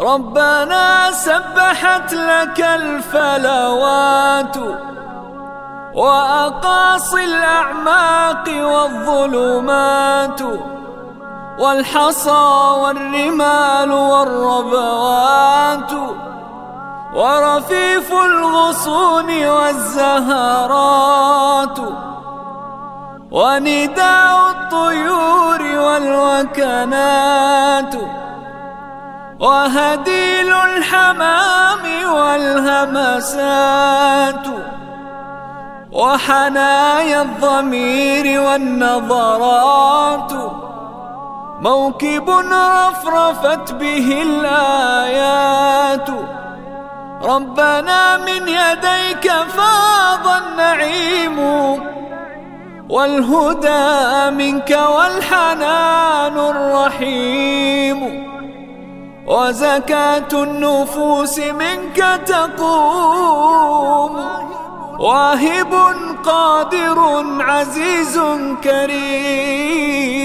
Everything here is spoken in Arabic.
ربنا سبحت لك الفلوات وأقاصي الأعماق والظلمات والحصى والرمال والربوات ورفيف الغصون والزهرات ونداء الطيور والوكنات وهديل الحمام والهمسات وحنايا الضمير والنظرات موكب رفرفت به الآيات ربنا من يديك فاض النعيم والهدى منك والحنان الرحيم وزكاة النفوس منك تقوم. واهب قادر عزيز كريم.